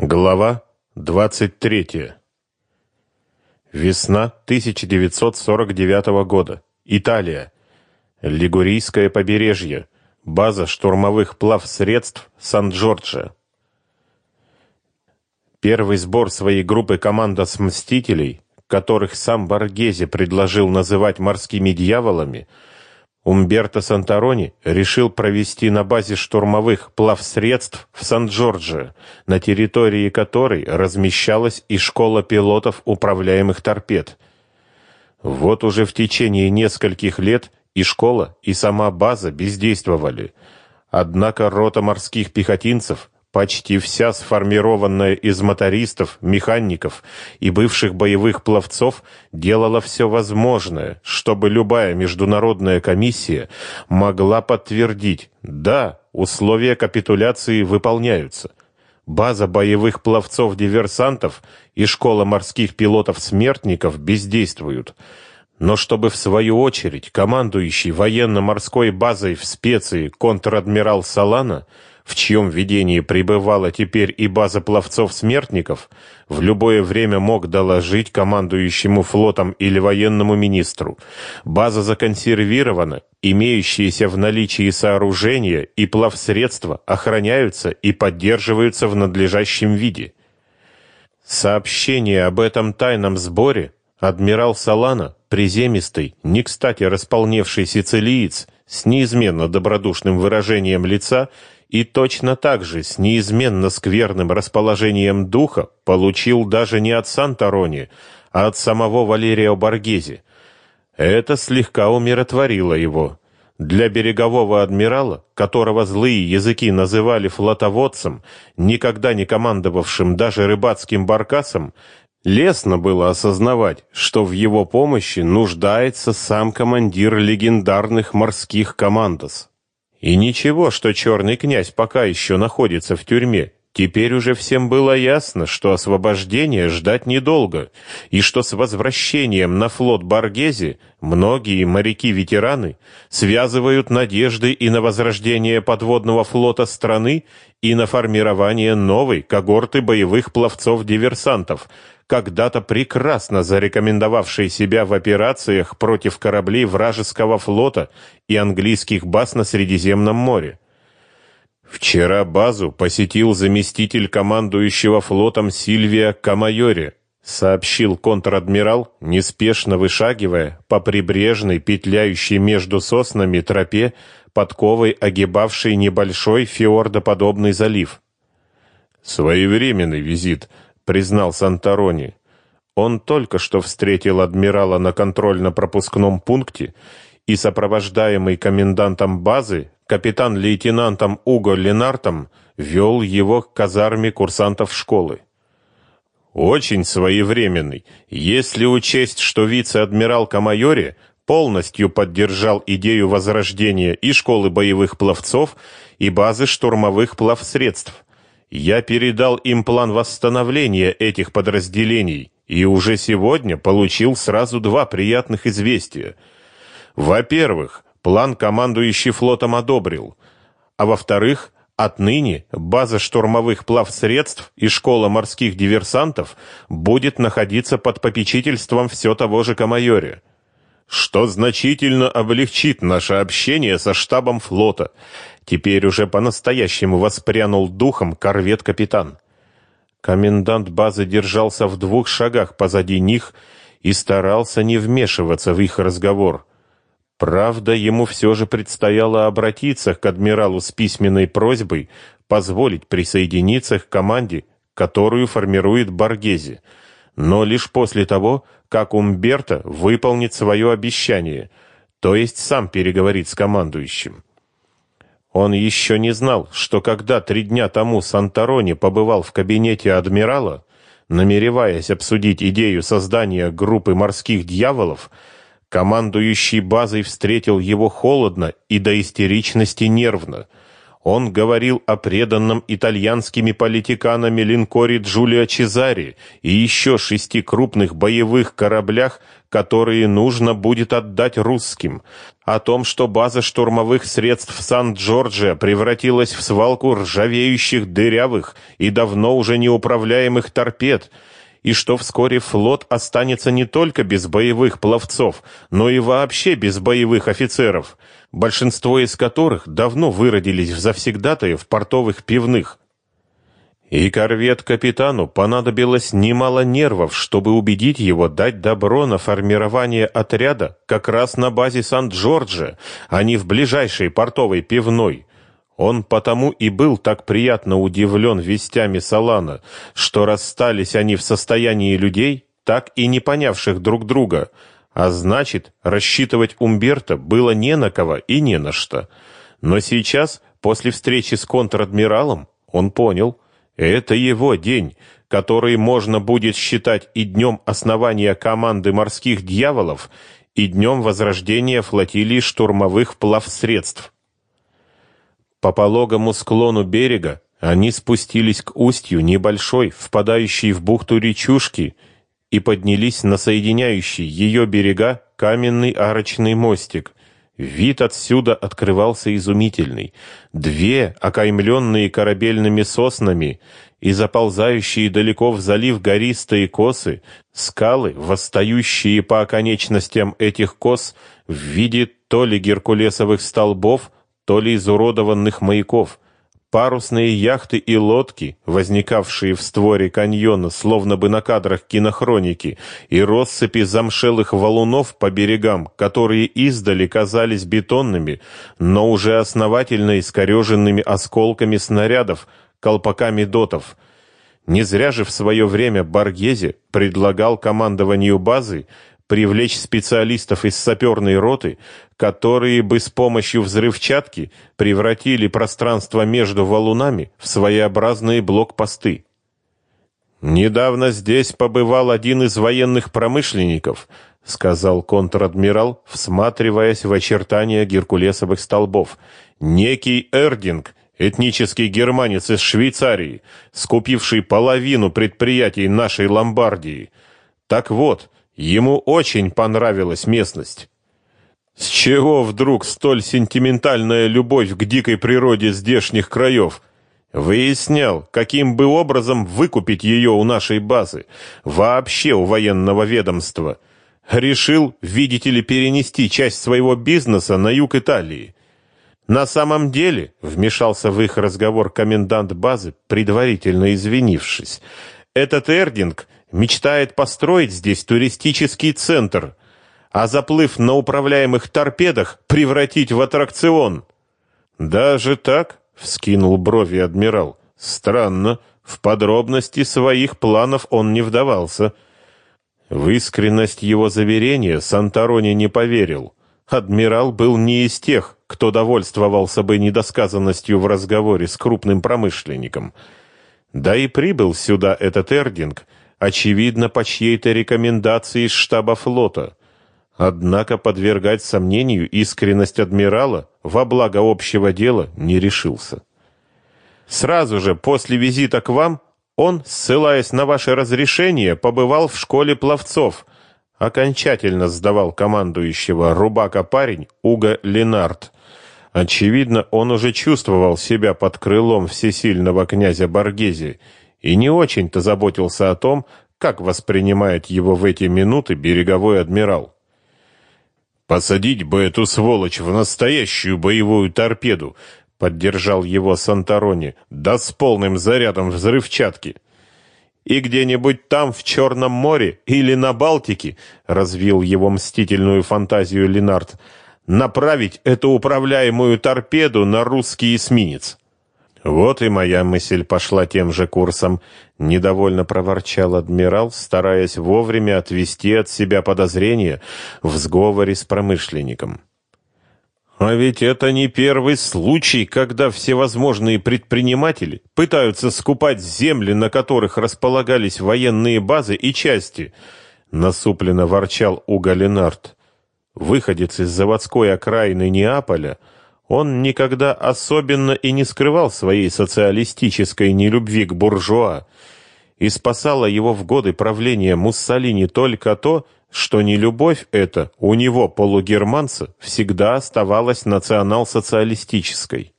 Глава 23. Весна 1949 года. Италия. Лигурийское побережье. База штурмовых плавсредств Сан-Джорджо. Первый сбор своей группы командос «Мстителей», которых сам Боргезе предложил называть «морскими дьяволами», Умберто Санторони решил провести на базе штурмовых плавсредств в Сан-Джорджо, на территории которой размещалась и школа пилотов управляемых торпед. Вот уже в течение нескольких лет и школа, и сама база бездействовали. Однако рота морских пехотинцев почти вся сформированная из мотористов, механиков и бывших боевых пловцов, делала все возможное, чтобы любая международная комиссия могла подтвердить, да, условия капитуляции выполняются. База боевых пловцов-диверсантов и школа морских пилотов-смертников бездействуют. Но чтобы в свою очередь командующий военно-морской базой в специи контр-адмирал Салана – в чьем ведении пребывала теперь и база пловцов-смертников, в любое время мог доложить командующему флотом или военному министру. База законсервирована, имеющиеся в наличии сооружения и плавсредства охраняются и поддерживаются в надлежащем виде. Сообщение об этом тайном сборе адмирал Салана, приземистый, не кстати располневший сицилиец, с неизменно добродушным выражением лица и точно так же с неизменно скверным расположением духа получил даже не от Санторони, а от самого Валерия Боргезе. Это слегка умиротворило его. Для берегового адмирала, которого злые языки называли флотоводцем, никогда не командовавшим даже рыбацким баркасом, лестно было осознавать, что в его помощи нуждается сам командир легендарных морских командос. И ничего, что черный князь пока еще находится в тюрьме. Теперь уже всем было ясно, что освобождение ждать недолго, и что с возвращением на флот Баргези многие моряки-ветераны связывают надежды и на возрождение подводного флота страны, и на формирование новой когорты боевых пловцов-диверсантов, когда-то прекрасно зарекомендовавший себя в операциях против кораблей вражеского флота и английских баз на Средиземном море. Вчера базу посетил заместитель командующего флотом Сильвия Камайори, сообщил контр-адмирал, неспешно вышагивая по прибрежной, петляющей между соснами тропе, подковой огибавшей небольшой фьордоподобный залив. Своевременный визит — признал Санторони. Он только что встретил адмирала на контрольно-пропускном пункте и сопровождаемый комендантом базы, капитан-лейтенантом Уго Ленартом, вел его к казарме курсантов школы. Очень своевременный, если учесть, что вице-адмирал Камайори полностью поддержал идею возрождения и школы боевых пловцов, и базы штурмовых плавсредств. Я передал им план восстановления этих подразделений и уже сегодня получил сразу два приятных известия. Во-первых, план командующий флотом одобрил, а во-вторых, отныне база штурмовых плавсредств и школа морских диверсантов будет находиться под попечительством все того же Камайори что значительно облегчит наше общение со штабом флота. Теперь уже по-настоящему воспрянул духом корвет-капитан. Комендант базы держался в двух шагах позади них и старался не вмешиваться в их разговор. Правда, ему все же предстояло обратиться к адмиралу с письменной просьбой позволить присоединиться к команде, которую формирует Баргези, но лишь после того, как Умберто выполнит свое обещание, то есть сам переговорит с командующим. Он еще не знал, что когда три дня тому Санторони побывал в кабинете адмирала, намереваясь обсудить идею создания группы морских дьяволов, командующий базой встретил его холодно и до истеричности нервно. Он говорил о преданном итальянскими политиканами линкоре Джулио Чезари и еще шести крупных боевых кораблях, которые нужно будет отдать русским, о том, что база штурмовых средств Сан-Джорджио превратилась в свалку ржавеющих дырявых и давно уже неуправляемых торпед, и что вскоре флот останется не только без боевых пловцов, но и вообще без боевых офицеров, большинство из которых давно выродились в завсегдатаев портовых пивных. И корвет-капитану понадобилось немало нервов, чтобы убедить его дать добро на формирование отряда как раз на базе Сан-Джорджа, а не в ближайшей портовой пивной. Он потому и был так приятно удивлен вестями Салана, что расстались они в состоянии людей, так и не понявших друг друга, а значит, рассчитывать Умберто было не на кого и не на что. Но сейчас, после встречи с контр-адмиралом, он понял, это его день, который можно будет считать и днем основания команды морских дьяволов, и днем возрождения флотилии штурмовых плавсредств. По пологому склону берега они спустились к устью небольшой, впадающей в бухту речушки, и поднялись на соединяющий ее берега каменный арочный мостик. Вид отсюда открывался изумительный. Две, окаймленные корабельными соснами и заползающие далеко в залив гористые косы, скалы, восстающие по оконечностям этих кос в виде то ли геркулесовых столбов, то ли изуродованных маяков, парусные яхты и лодки, возникавшие в створе каньона, словно бы на кадрах кинохроники, и россыпи замшелых валунов по берегам, которые издали казались бетонными, но уже основательно искореженными осколками снарядов, колпаками дотов. Не зря же в свое время Баргезе предлагал командованию базы привлечь специалистов из саперной роты, которые бы с помощью взрывчатки превратили пространство между валунами в своеобразные блокпосты. Недавно здесь побывал один из военных промышленников, сказал контр-адмирал, всматриваясь в очертания геркулесовых столбов. Некий Эрдинг, этнический германец из Швейцарии, скупивший половину предприятий нашей Ломбардии. Так вот, Ему очень понравилась местность. С чего вдруг столь сентиментальная любовь к дикой природе здешних краев? Выяснял, каким бы образом выкупить ее у нашей базы, вообще у военного ведомства. Решил, видите ли, перенести часть своего бизнеса на юг Италии. На самом деле, вмешался в их разговор комендант базы, предварительно извинившись, этот Эрдинг мечтает построить здесь туристический центр, а заплыв на управляемых торпедах превратить в аттракцион. Даже так, вскинул брови адмирал. Странно, в подробности своих планов он не вдавался. В искренность его заверения Санторони не поверил. Адмирал был не из тех, кто довольствовался бы недосказанностью в разговоре с крупным промышленником. Да и прибыл сюда этот Эрдинг очевидно, по чьей-то рекомендации из штаба флота. Однако подвергать сомнению искренность адмирала во благо общего дела не решился. Сразу же после визита к вам он, ссылаясь на ваше разрешение, побывал в школе пловцов. Окончательно сдавал командующего рубака парень Уга Ленард. Очевидно, он уже чувствовал себя под крылом всесильного князя Баргези и не очень-то заботился о том, как воспринимает его в эти минуты береговой адмирал. «Посадить бы эту сволочь в настоящую боевую торпеду!» — поддержал его Санторони, да с полным зарядом взрывчатки. «И где-нибудь там, в Черном море или на Балтике», — развил его мстительную фантазию Ленард, — «направить эту управляемую торпеду на русский эсминец». Вот и моя мысль пошла тем же курсом, недовольно проворчал адмирал, стараясь вовремя отвести от себя подозрения в сговоре с промышленником. А ведь это не первый случай, когда всевозможные предприниматели пытаются скупать земли, на которых располагались военные базы и части, насупленно ворчал Уга Ленард. Выходец из заводской окраины Неаполя, Он никогда особенно и не скрывал своей социалистической нелюбви к буржуа, и спасало его в годы правления Муссолини только то, что нелюбовь эта у него, полугерманца, всегда оставалась национал-социалистической.